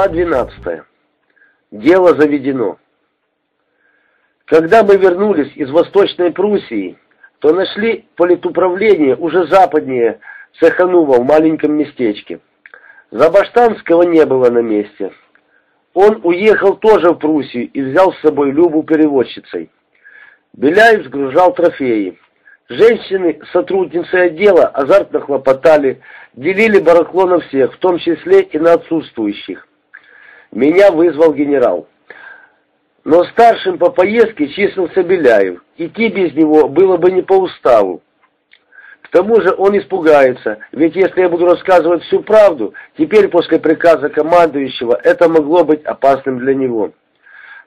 Глава 12. Дело заведено. Когда мы вернулись из Восточной Пруссии, то нашли политуправление уже западнее Цеханува в маленьком местечке. Забаштанского не было на месте. Он уехал тоже в Пруссию и взял с собой Любу переводчицей. Беляев сгружал трофеи. Женщины, сотрудницы отдела, азартно хлопотали, делили барахло на всех, в том числе и на отсутствующих. Меня вызвал генерал. Но старшим по поездке числился Беляев. Идти без него было бы не по уставу. К тому же он испугается, ведь если я буду рассказывать всю правду, теперь после приказа командующего это могло быть опасным для него.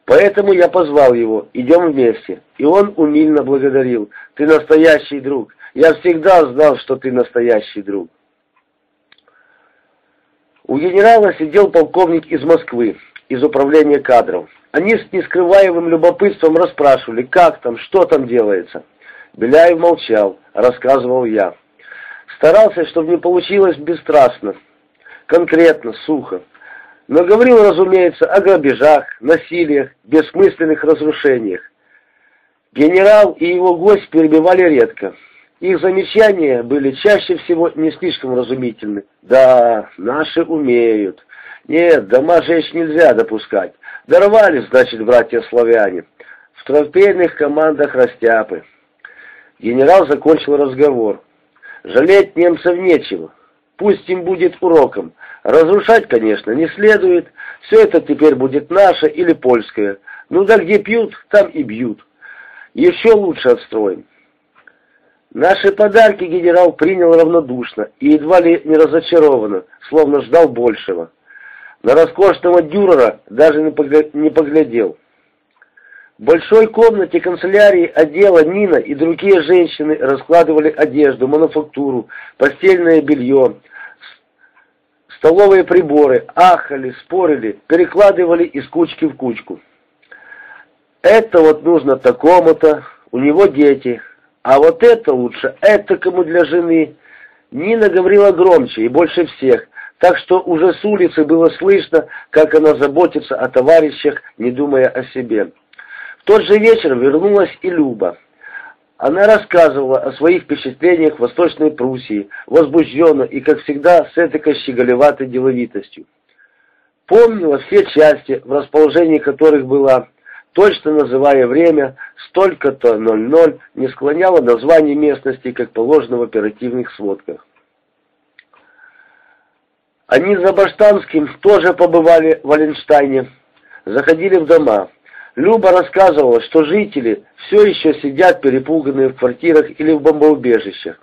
Поэтому я позвал его, идем вместе. И он умильно благодарил. Ты настоящий друг. Я всегда знал, что ты настоящий друг. У генерала сидел полковник из Москвы, из управления кадров. Они с нескрываемым любопытством расспрашивали, как там, что там делается. Беляев молчал, рассказывал я. Старался, чтобы не получилось бесстрастно, конкретно, сухо. Но говорил, разумеется, о грабежах, насилиях, бессмысленных разрушениях. Генерал и его гость перебивали редко. Их замечания были чаще всего не слишком разумительны. Да, наши умеют. Нет, дома жечь нельзя допускать. Дорвались, значит, братья-славяне. В трофейных командах растяпы. Генерал закончил разговор. Жалеть немцев нечего. Пусть им будет уроком. Разрушать, конечно, не следует. Все это теперь будет наше или польское. Ну да где пьют, там и бьют. Еще лучше отстроим. Наши подарки генерал принял равнодушно и едва ли не разочарованно, словно ждал большего. На роскошного дюрера даже не поглядел. В большой комнате канцелярии отдела Нина и другие женщины раскладывали одежду, мануфактуру, постельное белье, столовые приборы, ахали, спорили, перекладывали из кучки в кучку. Это вот нужно такому-то, у него дети, а вот это лучше, это кому для жены. Нина говорила громче и больше всех, так что уже с улицы было слышно, как она заботится о товарищах, не думая о себе. В тот же вечер вернулась и Люба. Она рассказывала о своих впечатлениях в Восточной Пруссии, возбужденно и, как всегда, с этой щеголеватой деловитостью. Помнила все части, в расположении которых была, точно называя время, столько-то 00, не склоняла название местности, как положено в оперативных сводках. Они за Баштанским тоже побывали в Валенштайне, заходили в дома. Люба рассказывала, что жители все еще сидят перепуганные в квартирах или в бомбоубежищах.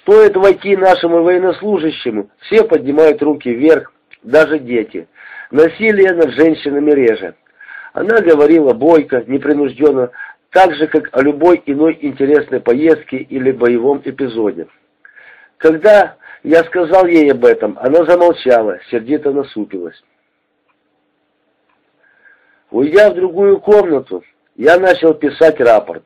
Стоит войти нашему военнослужащему, все поднимают руки вверх, даже дети. Насилие над женщинами реже. Она говорила бойко, непринужденно, так же, как о любой иной интересной поездке или боевом эпизоде. Когда я сказал ей об этом, она замолчала, сердито насупилась. Уйдя в другую комнату, я начал писать рапорт.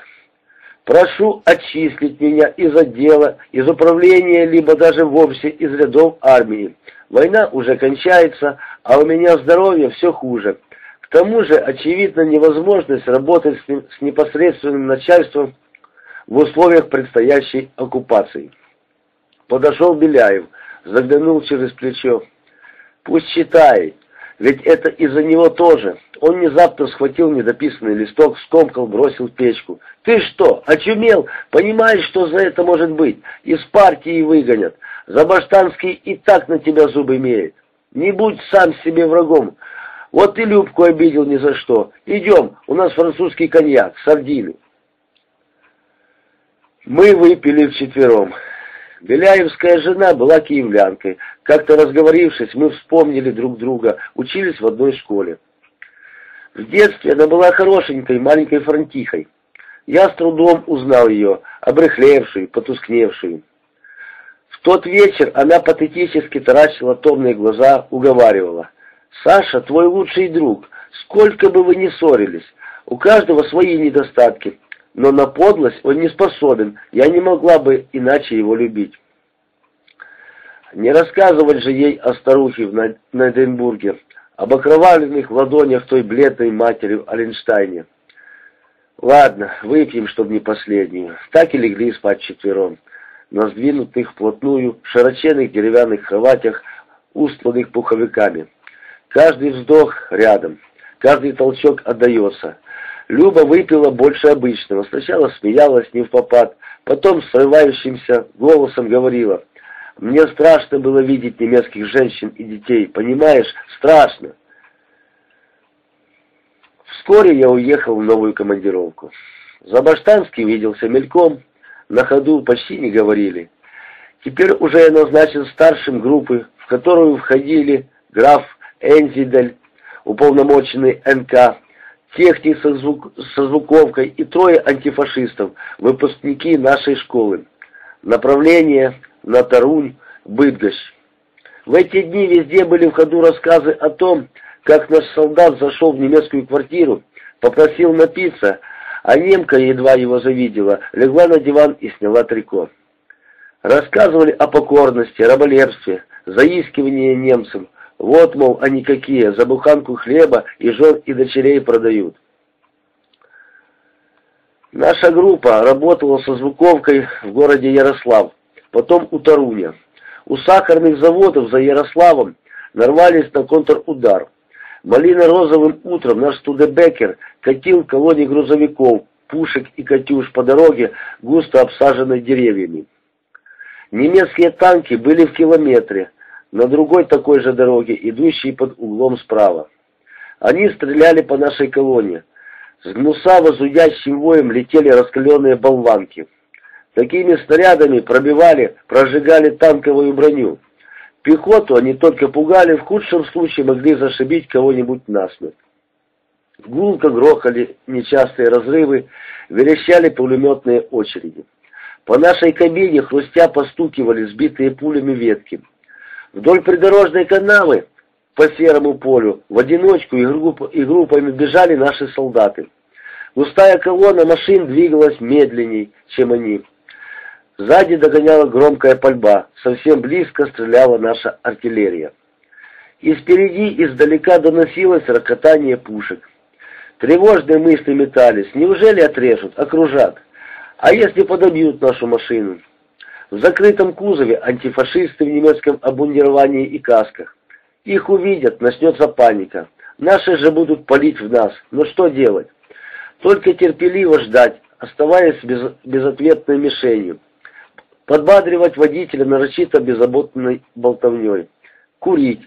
Прошу отчислить меня из отдела, из управления, либо даже вовсе из рядов армии. Война уже кончается, а у меня здоровье все хуже. К тому же, очевидно, невозможность работать с, ним, с непосредственным начальством в условиях предстоящей оккупации. Подошел Беляев, заглянул через плечо. Пусть читает, ведь это из-за него тоже. Он внезапно схватил недописанный листок, скомкал, бросил в печку. «Ты что, очумел? Понимаешь, что за это может быть? Из партии выгонят. Забаштанский и так на тебя зубы имеет. Не будь сам себе врагом. Вот и Любку обидел ни за что. Идем, у нас французский коньяк, сардины». Мы выпили вчетвером. Беляевская жена была киевлянкой. Как-то разговорившись, мы вспомнили друг друга, учились в одной школе. В детстве она была хорошенькой маленькой фронтихой. Я с трудом узнал ее, обрыхлевшую, потускневшую. В тот вечер она патетически таращила томные глаза, уговаривала. «Саша, твой лучший друг, сколько бы вы ни ссорились, у каждого свои недостатки, но на подлость он не способен, я не могла бы иначе его любить». Не рассказывать же ей о старухе в Найденбурге, об окровавленных ладонях той бледной матери в Оленштайне. Ладно, выпьем, чтобы не последнюю. Так и легли спать четвером, на сдвинутых вплотную широченных деревянных кроватях, устланных пуховиками. Каждый вздох рядом, каждый толчок отдается. Люба выпила больше обычного. Сначала смеялась не в попад, потом срывающимся голосом говорила. «Мне страшно было видеть немецких женщин и детей, понимаешь? Страшно!» Вскоре я уехал в новую командировку. Забаштанский виделся мельком, на ходу почти не говорили. Теперь уже я назначен старшим группы, в которую входили граф Энзидель, уполномоченный НК, техник со, звук, со звуковкой и трое антифашистов, выпускники нашей школы. Направление на Тарунь, Быдгощ. В эти дни везде были в ходу рассказы о том, как наш солдат зашел в немецкую квартиру, попросил напиться, а немка едва его завидела, легла на диван и сняла трико. Рассказывали о покорности, раболепстве, заискивании немцам, вот, мол, они какие, за буханку хлеба и жен и дочерей продают. Наша группа работала со звуковкой в городе Ярослав, потом у Таруня. У сахарных заводов за Ярославом нарвались на контрудар. Малино-розовым утром наш Студебекер катил колонии грузовиков, пушек и «Катюш» по дороге, густо обсаженной деревьями. Немецкие танки были в километре, на другой такой же дороге, идущей под углом справа. Они стреляли по нашей колонне. С гнусаво зудящим воем летели раскаленные болванки. Такими снарядами пробивали, прожигали танковую броню. Пехоту они только пугали, в худшем случае могли зашибить кого-нибудь насмерть. Гулко грохали нечастые разрывы, верещали пулеметные очереди. По нашей кабине хрустя постукивали сбитые пулями ветки. Вдоль придорожной канавы по серому полю в одиночку и, групп, и группами бежали наши солдаты. Густая колонна машин двигалась медленней, чем они. Сзади догоняла громкая пальба, совсем близко стреляла наша артиллерия. И спереди издалека доносилось рокотание пушек. Тревожные мысли метались. Неужели отрежут, окружат? А если подобьют нашу машину? В закрытом кузове антифашисты в немецком обмундировании и касках. Их увидят, начнется паника. Наши же будут палить в нас. Но что делать? Только терпеливо ждать, оставаясь без, безответной мишенью. Подбадривать водителя нарочито беззаботной болтовней. Курить.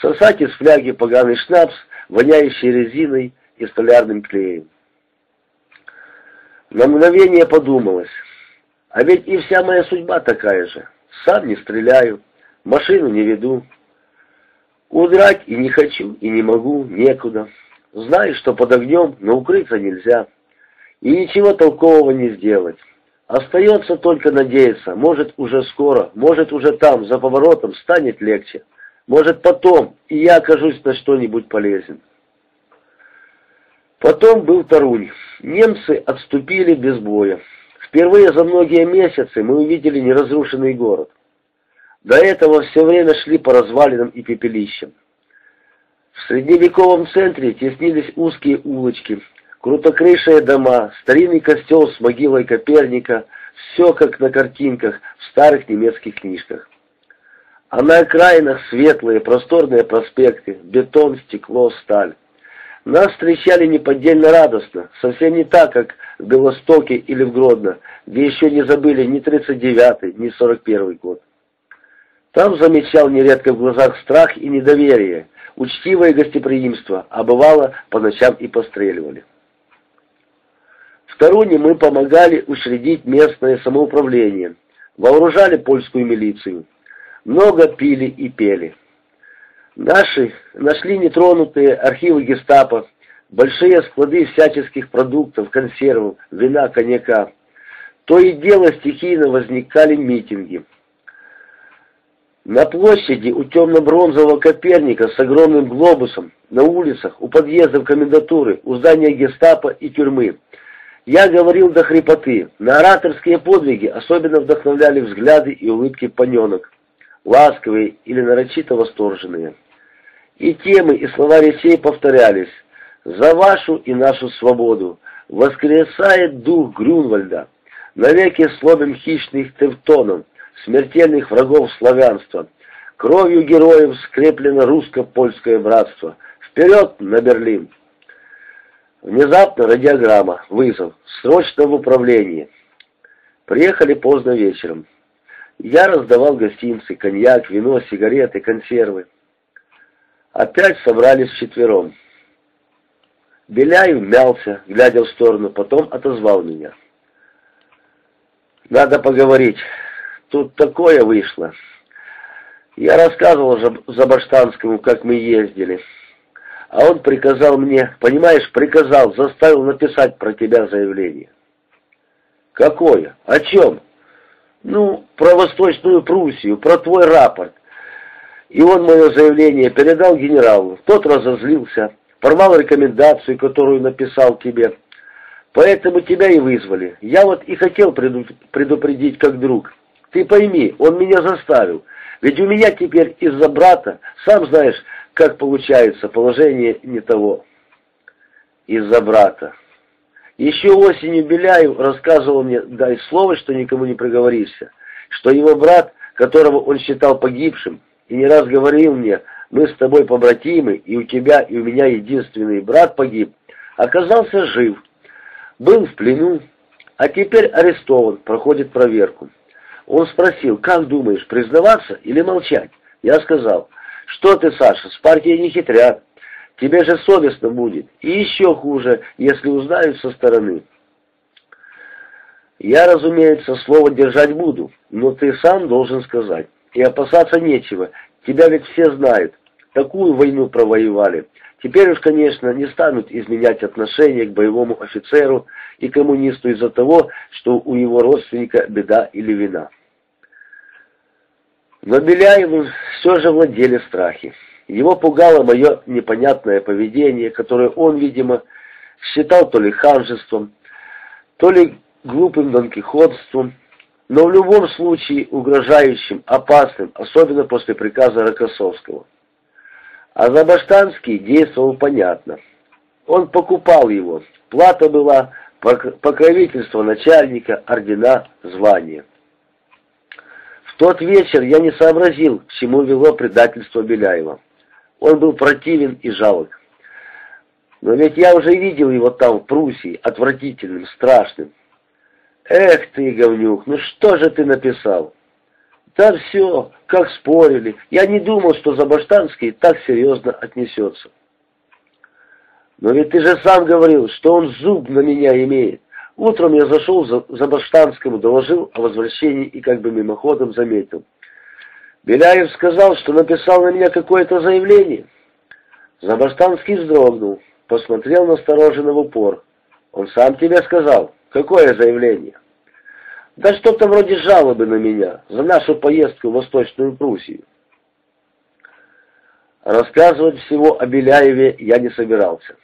Сосать из фляги поганый шнапс, воняющий резиной и столярным клеем. На мгновение подумалось. А ведь и вся моя судьба такая же. Сам не стреляю, машину не веду. Удрать и не хочу, и не могу, некуда. Знаю, что под огнем, но укрыться нельзя. И ничего толкового не сделать. Остается только надеяться, может уже скоро, может уже там, за поворотом, станет легче. Может потом, и я окажусь на что-нибудь полезен. Потом был Тарунь. Немцы отступили без боя. Впервые за многие месяцы мы увидели неразрушенный город. До этого все время шли по развалинам и пепелищам. В средневековом центре теснились узкие улочки, крутокрышие дома, старинный костел с могилой Коперника, все как на картинках в старых немецких книжках. А на окраинах светлые, просторные проспекты, бетон, стекло, сталь. Нас встречали неподдельно радостно, совсем не так, как в Белостоке или в Гродно, где еще не забыли ни 39-й, ни 41-й год. Там замечал нередко в глазах страх и недоверие, учтивое гостеприимство, а бывало по ночам и постреливали. В Таруне мы помогали учредить местное самоуправление, вооружали польскую милицию, много пили и пели. Наши нашли нетронутые архивы гестапо, большие склады всяческих продуктов, консервов, вина, коньяка. То и дело стихийно возникали митинги. На площади у темно-бронзового Коперника с огромным глобусом, на улицах, у подъездов комендатуры, у здания гестапо и тюрьмы. Я говорил до хрипоты. На ораторские подвиги особенно вдохновляли взгляды и улыбки паненок, ласковые или нарочито восторженные. И темы, и слова речей повторялись. «За вашу и нашу свободу воскресает дух Грюнвальда, навеки сломим хищных тевтонов, смертельных врагов славянства. Кровью героев скреплено русско-польское братство. Вперед на Берлин!» Внезапно радиограмма, вызов, срочно в управлении. Приехали поздно вечером. Я раздавал гостинцы, коньяк, вино, сигареты, консервы. Опять собрались вчетвером. Беляев мялся, глядя в сторону, потом отозвал меня. «Надо поговорить. Тут такое вышло. Я рассказывал Забаштанскому, как мы ездили. А он приказал мне, понимаешь, приказал, заставил написать про тебя заявление. Какое? О чем? Ну, про Восточную Пруссию, про твой рапорт. И он мое заявление передал генералу. Тот разозлился, порвал рекомендацию, которую написал тебе. Поэтому тебя и вызвали. Я вот и хотел предупредить как друг. Ты пойми, он меня заставил. Ведь у меня теперь из-за брата, сам знаешь, как получается, положение не того. Из-за брата. Еще осенью Беляев рассказывал мне, дай слово, что никому не проговоришься, что его брат, которого он считал погибшим, и не раз говорил мне, мы с тобой побратимы, и у тебя, и у меня единственный брат погиб, оказался жив, был в плену, а теперь арестован, проходит проверку. Он спросил, как думаешь, признаваться или молчать? Я сказал, что ты, Саша, с партией не хитрят. Тебе же совестно будет. И еще хуже, если узнают со стороны. Я, разумеется, слово держать буду, но ты сам должен сказать. И опасаться нечего. Тебя ведь все знают. Такую войну провоевали. Теперь уж, конечно, не станут изменять отношение к боевому офицеру и коммунисту из-за того, что у его родственника беда или вина. Но Беляевым все же владели страхи. Его пугало мое непонятное поведение, которое он, видимо, считал то ли ханжеством, то ли глупым донкихотством, но в любом случае угрожающим, опасным, особенно после приказа Рокоссовского. А Забаштанский действовал понятно. Он покупал его, плата была покровительство начальника, ордена, звания тот вечер я не сообразил, к чему вело предательство Беляева. Он был противен и жалок. Но ведь я уже видел его там, в Пруссии, отвратительным, страшным. Эх ты, говнюк, ну что же ты написал? Да все, как спорили. Я не думал, что Забаштанский так серьезно отнесется. Но ведь ты же сам говорил, что он зуб на меня имеет. Утром я зашел за, за Баштанскому, доложил о возвращении и как бы мимоходом заметил. Беляев сказал, что написал на меня какое-то заявление. Забаштанский вздрогнул, посмотрел настороженно в упор. Он сам тебе сказал, какое заявление? Да что-то вроде жалобы на меня за нашу поездку в Восточную Пруссию. Рассказывать всего о Беляеве я не собирался.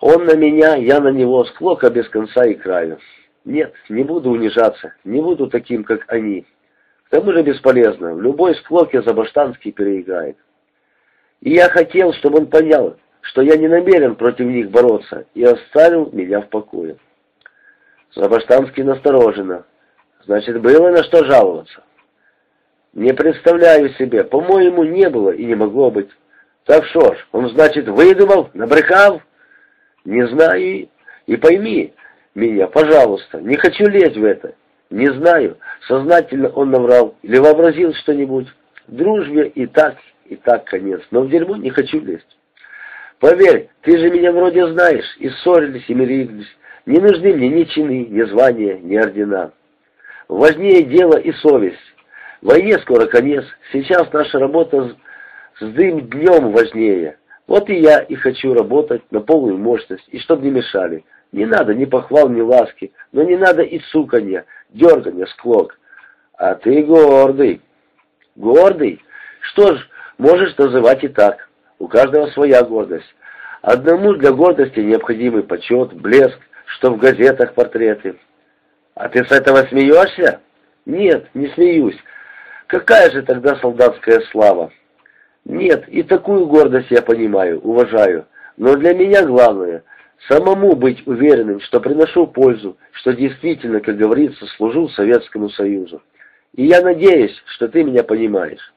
Он на меня, я на него, склока без конца и краю. Нет, не буду унижаться, не буду таким, как они. К тому же бесполезно, в любой склоке Забаштанский переиграет. И я хотел, чтобы он понял, что я не намерен против них бороться, и оставил меня в покое. Забаштанский настороженно. Значит, было на что жаловаться. Не представляю себе, по-моему, не было и не могло быть. Так что ж, он, значит, выдумал, набрехал? Не знаю и пойми меня, пожалуйста, не хочу лезть в это. Не знаю, сознательно он наврал или вообразил что-нибудь. Дружбе и так, и так конец, но в дерьмо не хочу лезть. Поверь, ты же меня вроде знаешь, и ссорились, и мирились. Не нужны мне ни чины, ни звания, ни ордена. Важнее дело и совесть. Войне скоро конец, сейчас наша работа с дым днем важнее. Вот и я и хочу работать на полную мощность, и чтоб не мешали. Не надо ни похвал, ни ласки, но не надо и суканья, дерганья, склок. А ты гордый. Гордый? Что ж, можешь называть и так. У каждого своя гордость. Одному для гордости необходимый почет, блеск, что в газетах портреты. А ты с этого смеешься? Нет, не смеюсь. Какая же тогда солдатская слава? Нет, и такую гордость я понимаю, уважаю. Но для меня главное – самому быть уверенным, что приношу пользу, что действительно, как говорится, служу Советскому Союзу. И я надеюсь, что ты меня понимаешь.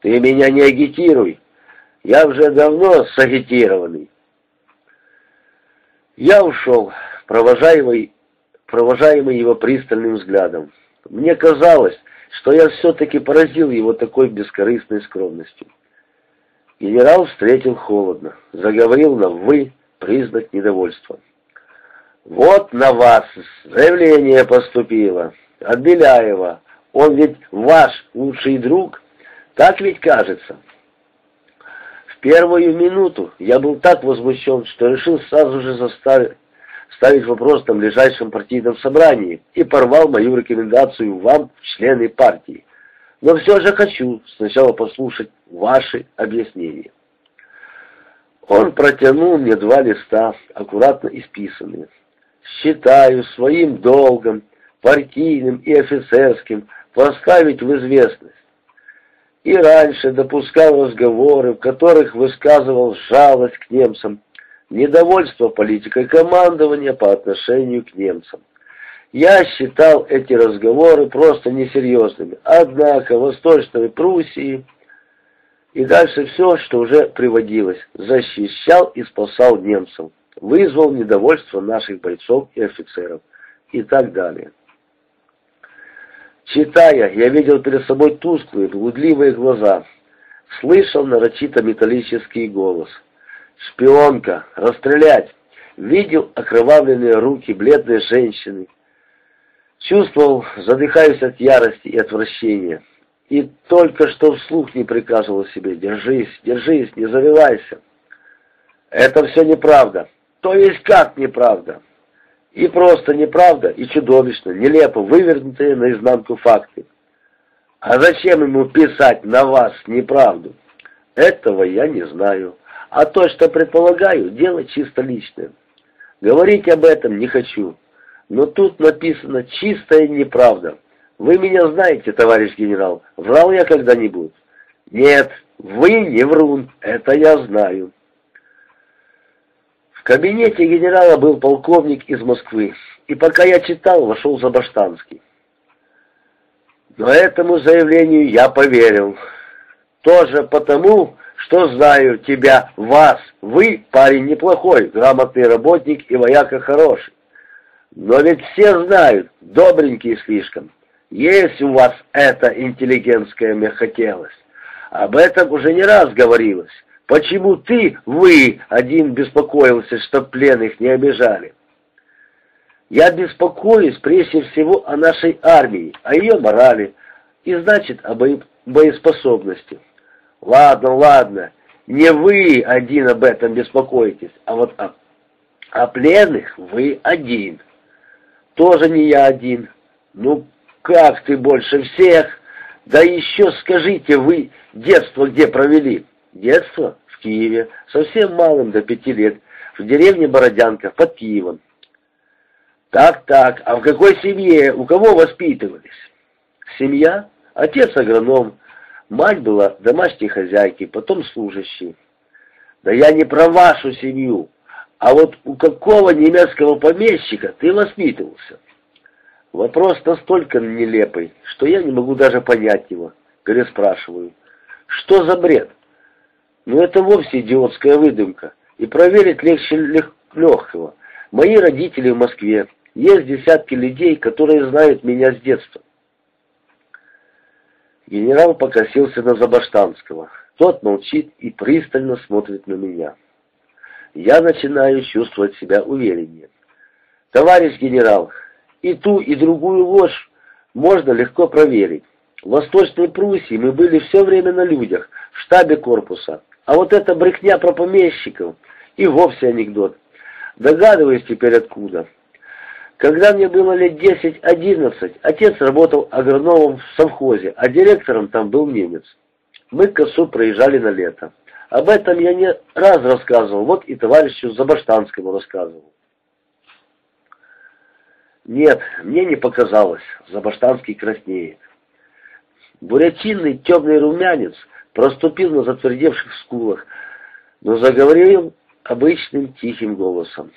Ты меня не агитируй. Я уже давно сагитированный. Я ушел, провожаемый, провожаемый его пристальным взглядом. Мне казалось, что я все-таки поразил его такой бескорыстной скромностью. Генерал встретил холодно, заговорил на «вы», признак недовольства. «Вот на вас заявление поступило от Беляева. Он ведь ваш лучший друг, так ведь кажется?» В первую минуту я был так возмущен, что решил сразу же заставить ставить вопрос на ближайшем партийном собрании и порвал мою рекомендацию вам члены партии. Но все же хочу сначала послушать ваши объяснения. Он протянул мне два листа, аккуратно исписанные. Считаю своим долгом, партийным и офицерским, поставить в известность. И раньше допускал разговоры, в которых высказывал жалость к немцам, недовольство политикой командования по отношению к немцам. Я считал эти разговоры просто несерьезными. Однако в Восточной Пруссии и дальше все, что уже приводилось, защищал и спасал немцев, вызвал недовольство наших бойцов и офицеров и так далее. Читая, я видел перед собой тусклые, блудливые глаза, слышал нарочито металлический голос. «Шпионка! Расстрелять!» Видел окровавленные руки бледной женщины, Чувствовал, задыхаясь от ярости и отвращения. И только что вслух не приказывал себе «Держись, держись, не завивайся». Это все неправда. То есть как неправда? И просто неправда, и чудовищно, нелепо вывернутые наизнанку факты. А зачем ему писать на вас неправду? Этого я не знаю. А то, что предполагаю, дело чисто личное. Говорить об этом не хочу. Но тут написано чистая неправда. Вы меня знаете, товарищ генерал, врал я когда-нибудь? Нет, вы не врун, это я знаю. В кабинете генерала был полковник из Москвы, и пока я читал, вошел Забаштанский. Но этому заявлению я поверил. Тоже потому, что знаю тебя, вас. Вы парень неплохой, грамотный работник и вояка хороший. Но ведь все знают, добренькие слишком, есть у вас эта интеллигентская мягкотелость. Об этом уже не раз говорилось. Почему ты, вы, один беспокоился, чтоб пленных не обижали? Я беспокоюсь прежде всего о нашей армии, о ее морали и, значит, о боеспособности. Ладно, ладно, не вы один об этом беспокоитесь, а вот о, о пленных вы один. Тоже не я один. Ну, как ты больше всех? Да еще скажите, вы детство где провели? Детство? В Киеве. Совсем малым, до пяти лет. В деревне Бородянка, под Киевом. Так-так, а в какой семье, у кого воспитывались? Семья? Отец агроном, мать была домашней хозяйкой, потом служащей. Да я не про вашу семью, а вот у какого немецкого помещика ты воспитывался? Вопрос настолько нелепый, что я не могу даже понять его. Переспрашиваю. Что за бред? Ну это вовсе идиотская выдумка. И проверить легче легкого. Мои родители в Москве. Есть десятки людей, которые знают меня с детства. Генерал покосился на Забаштанского. Тот молчит и пристально смотрит на меня я начинаю чувствовать себя увереннее. Товарищ генерал, и ту, и другую ложь можно легко проверить. В Восточной Пруссии мы были все время на людях, в штабе корпуса. А вот эта брехня про помещиков и вовсе анекдот. Догадываюсь теперь откуда. Когда мне было лет 10-11, отец работал агрономом в совхозе, а директором там был немец. Мы к косу проезжали на лето. Об этом я не раз рассказывал, вот и товарищу Забаштанскому рассказывал. Нет, мне не показалось, Забаштанский краснеет. Бурятинный темный румянец проступил на затвердевших скулах, но заговорил обычным тихим голосом.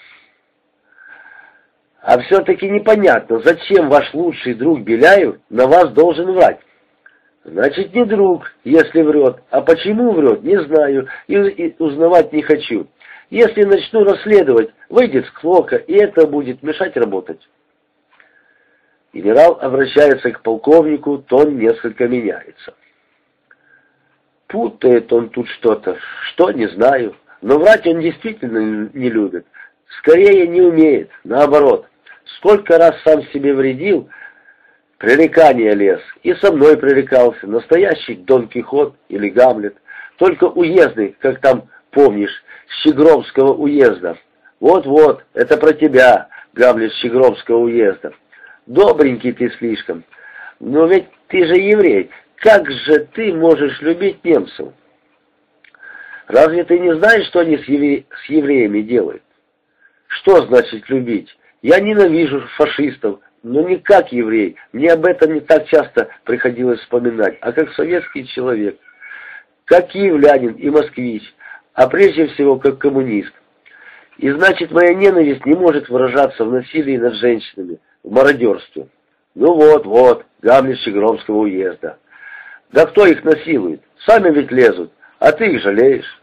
А все-таки непонятно, зачем ваш лучший друг Беляев на вас должен врать? Значит, не друг, если врет. А почему врет, не знаю и, узнавать не хочу. Если начну расследовать, выйдет склока, и это будет мешать работать. Генерал обращается к полковнику, тон несколько меняется. Путает он тут что-то, что, не знаю. Но врать он действительно не любит. Скорее не умеет, наоборот. Сколько раз сам себе вредил, пререкание лез, и со мной пререкался, настоящий Дон Кихот или Гамлет, только уездный, как там помнишь, Щегромского уезда. Вот-вот, это про тебя, Гамлет Щегромского уезда. Добренький ты слишком. Но ведь ты же еврей. Как же ты можешь любить немцев? Разве ты не знаешь, что они с, с евреями делают? Что значит любить? Я ненавижу фашистов, но не как еврей. Мне об этом не так часто приходилось вспоминать, а как советский человек. Как киевлянин и москвич, а прежде всего как коммунист. И значит, моя ненависть не может выражаться в насилии над женщинами, в мародерстве. Ну вот, вот, Гамлет Щегромского уезда. Да кто их насилует? Сами ведь лезут, а ты их жалеешь.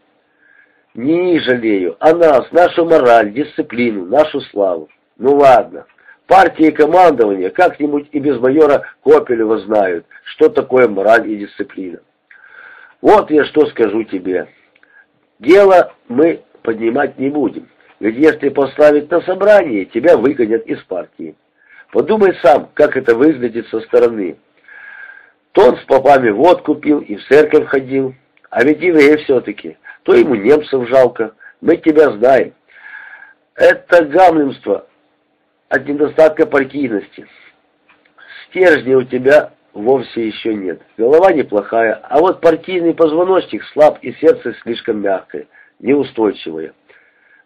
Не жалею, а нас, нашу мораль, дисциплину, нашу славу. Ну ладно, партия и командование как-нибудь и без майора Копелева знают, что такое мораль и дисциплина. Вот я что скажу тебе. Дело мы поднимать не будем, ведь если поставить на собрание, тебя выгонят из партии. Подумай сам, как это выглядит со стороны. То он с попами водку пил и в церковь ходил, а ведь еврей все-таки, то ему немцев жалко, мы тебя знаем. Это гамлинство от недостатка партийности. Стержня у тебя вовсе еще нет. Голова неплохая, а вот партийный позвоночник слаб и сердце слишком мягкое, неустойчивое.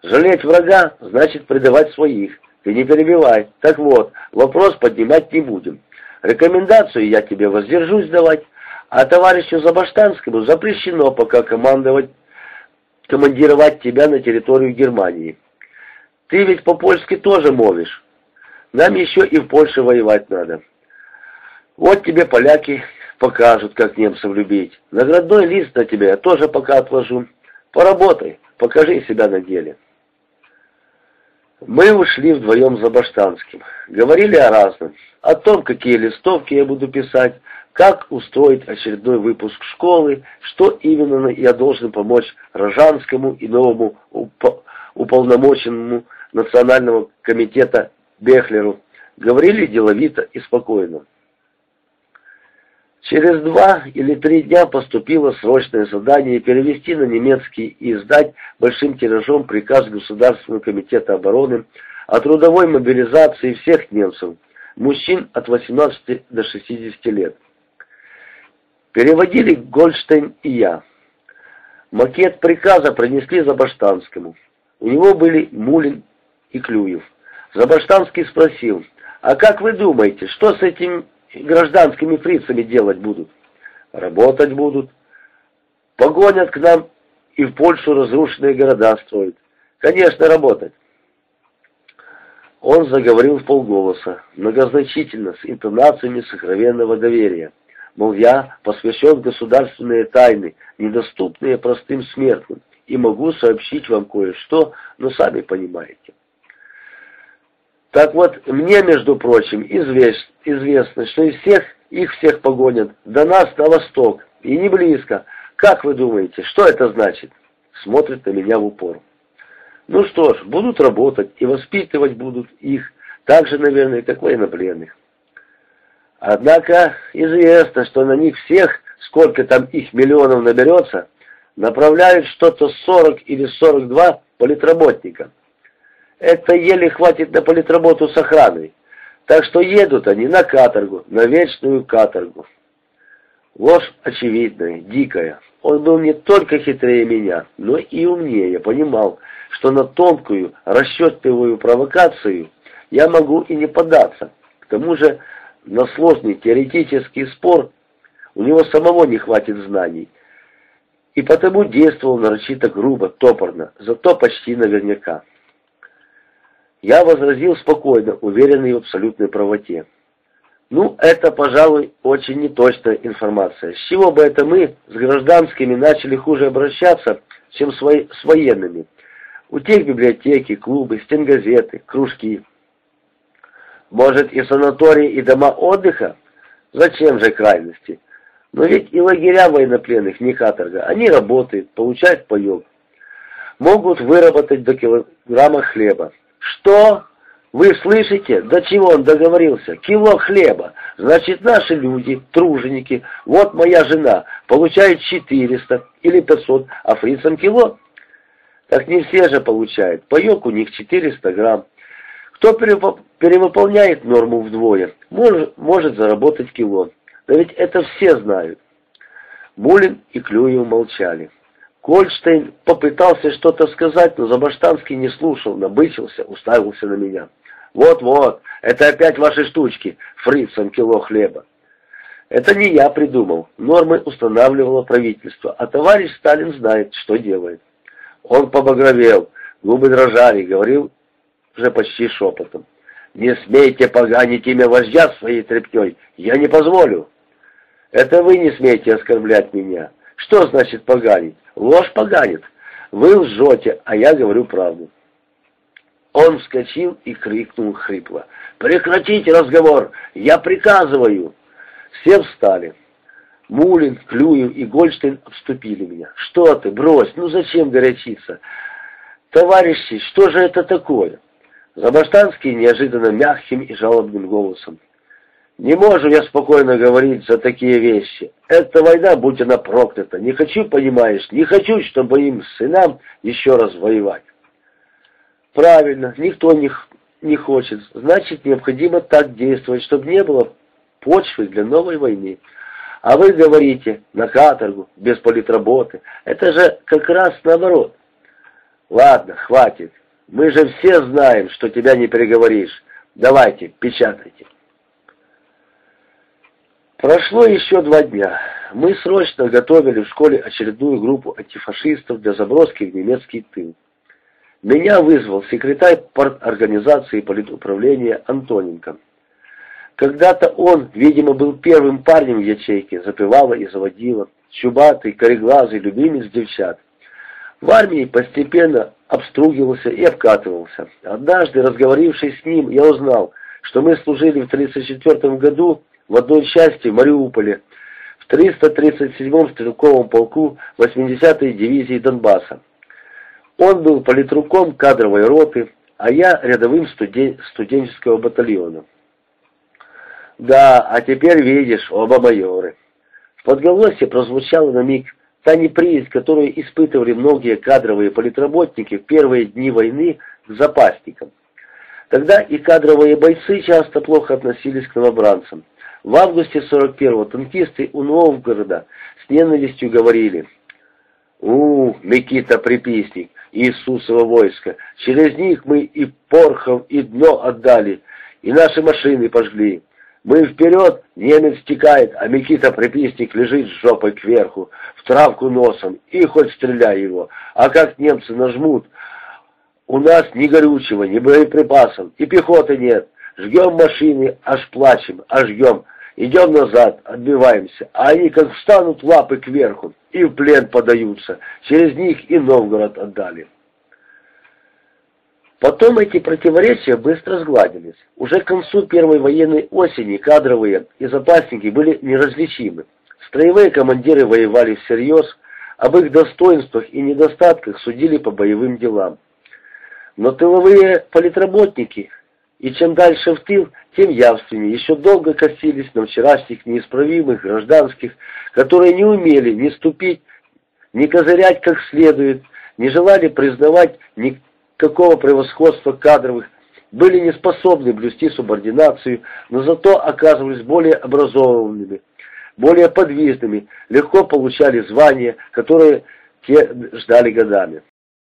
Жалеть врага значит предавать своих. Ты не перебивай. Так вот, вопрос поднимать не будем. Рекомендацию я тебе воздержусь давать, а товарищу Забаштанскому запрещено пока командовать, командировать тебя на территорию Германии. Ты ведь по-польски тоже молишь. Нам еще и в Польше воевать надо. Вот тебе поляки покажут, как немцев любить. Наградной лист на тебя я тоже пока отложу. Поработай, покажи себя на деле. Мы ушли вдвоем за Баштанским. Говорили о разном. О том, какие листовки я буду писать, как устроить очередной выпуск школы, что именно я должен помочь Рожанскому и новому уп уполномоченному Национального комитета Бехлеру. Говорили деловито и спокойно. Через два или три дня поступило срочное задание перевести на немецкий и издать большим тиражом приказ Государственного комитета обороны о трудовой мобилизации всех немцев, мужчин от 18 до 60 лет. Переводили Гольштейн и я. Макет приказа принесли Забаштанскому. У него были Мулин и Клюев. Забаштанский спросил, а как вы думаете, что с этими гражданскими фрицами делать будут? Работать будут. Погонят к нам и в Польшу разрушенные города строят. Конечно, работать. Он заговорил в полголоса, многозначительно, с интонациями сокровенного доверия. Мол, я посвящен государственные тайны, недоступные простым смертным, и могу сообщить вам кое-что, но сами понимаете. Так вот, мне, между прочим, извест, известно, что из всех их всех погонят до нас на восток, и не близко. Как вы думаете, что это значит? Смотрит на меня в упор. Ну что ж, будут работать и воспитывать будут их, так же, наверное, как военнопленных. Однако известно, что на них всех, сколько там их миллионов наберется, направляют что-то 40 или 42 политработника. Это еле хватит на политработу с охраной. Так что едут они на каторгу, на вечную каторгу. Ложь очевидная, дикая. Он был не только хитрее меня, но и умнее. Понимал, что на тонкую, расчетливую провокацию я могу и не поддаться. К тому же на сложный теоретический спор у него самого не хватит знаний. и потому действовал нарочито грубо, топорно, зато почти наверняка. Я возразил спокойно, уверенный в абсолютной правоте. Ну, это, пожалуй, очень неточная информация. С чего бы это мы с гражданскими начали хуже обращаться, чем с, военными? У тех библиотеки, клубы, стенгазеты, кружки. Может, и санатории, и дома отдыха? Зачем же крайности? Но ведь и лагеря военнопленных не каторга. Они работают, получают паёк. Могут выработать до килограмма хлеба. Что? Вы слышите, до чего он договорился? Кило хлеба. Значит, наши люди, труженики, вот моя жена, получает 400 или 500, а фрицам кило. Так не все же получают. Паек у них 400 грамм. Кто перевыполняет норму вдвое, может, заработать кило. Да ведь это все знают. Булин и Клюев молчали. Гольдштейн попытался что-то сказать, но Забаштанский не слушал, набычился, уставился на меня. «Вот-вот, это опять ваши штучки, фрицам кило хлеба». Это не я придумал, нормы устанавливало правительство, а товарищ Сталин знает, что делает. Он побагровел, губы дрожали, говорил уже почти шепотом. «Не смейте поганить имя вождя своей тряпкой, я не позволю». «Это вы не смеете оскорблять меня. Что значит поганить? Ложь поганит. Вы лжете, а я говорю правду». Он вскочил и крикнул хрипло. «Прекратите разговор! Я приказываю!» Все встали. Мулин, Клюев и Гольштейн обступили меня. «Что ты? Брось! Ну зачем горячиться?» «Товарищи, что же это такое?» Забаштанский неожиданно мягким и жалобным голосом. «Не можу я спокойно говорить за такие вещи. Эта война, будь она проклята. Не хочу, понимаешь, не хочу, чтобы им сынам еще раз воевать». «Правильно, никто не, не хочет. Значит, необходимо так действовать, чтобы не было почвы для новой войны. А вы говорите, на каторгу, без политработы. Это же как раз наоборот. Ладно, хватит. Мы же все знаем, что тебя не переговоришь. Давайте, печатайте. Прошло еще два дня. Мы срочно готовили в школе очередную группу антифашистов для заброски в немецкий тыл. Меня вызвал секретарь организации политуправления Антоненко. Когда-то он, видимо, был первым парнем в ячейке, запивала и заводила, чубатый, кореглазый, любимец девчат. В армии постепенно обстругивался и обкатывался. Однажды, разговорившись с ним, я узнал, что мы служили в 1934 году в одной части в Мариуполе, в 337-м стрелковом полку 80-й дивизии Донбасса. Он был политруком кадровой роты, а я рядовым студен... студенческого батальона. Да, а теперь видишь, оба майоры. В подголосье прозвучало на миг Та неприязнь, которую испытывали многие кадровые политработники в первые дни войны к запасникам. Тогда и кадровые бойцы часто плохо относились к новобранцам. В августе 41-го танкисты у Новгорода с ненавистью говорили «У, Микита Приписник, Иисусово войско, через них мы и порхов, и дно отдали, и наши машины пожгли». Мы вперед, немец стекает, а Микита Приписник лежит с жопой кверху, в травку носом, и хоть стреляй его. А как немцы нажмут, у нас ни горючего, ни боеприпасов, и пехоты нет. Жгем машины, аж плачем, аж жгем. Идем назад, отбиваемся, а они как встанут лапы кверху и в плен подаются. Через них и Новгород отдали. Потом эти противоречия быстро сгладились. Уже к концу первой военной осени кадровые и запасники были неразличимы. Строевые командиры воевали всерьез, об их достоинствах и недостатках судили по боевым делам. Но тыловые политработники, и чем дальше в тыл, тем явственнее, еще долго косились на вчерашних неисправимых гражданских, которые не умели ни ступить, ни козырять как следует, не желали признавать ни какого превосходства кадровых, были не способны блюсти субординацию, но зато оказывались более образованными, более подвижными, легко получали звания, которые те ждали годами.